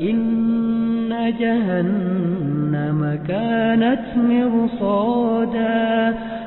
إن جهنم كانت مرصادا.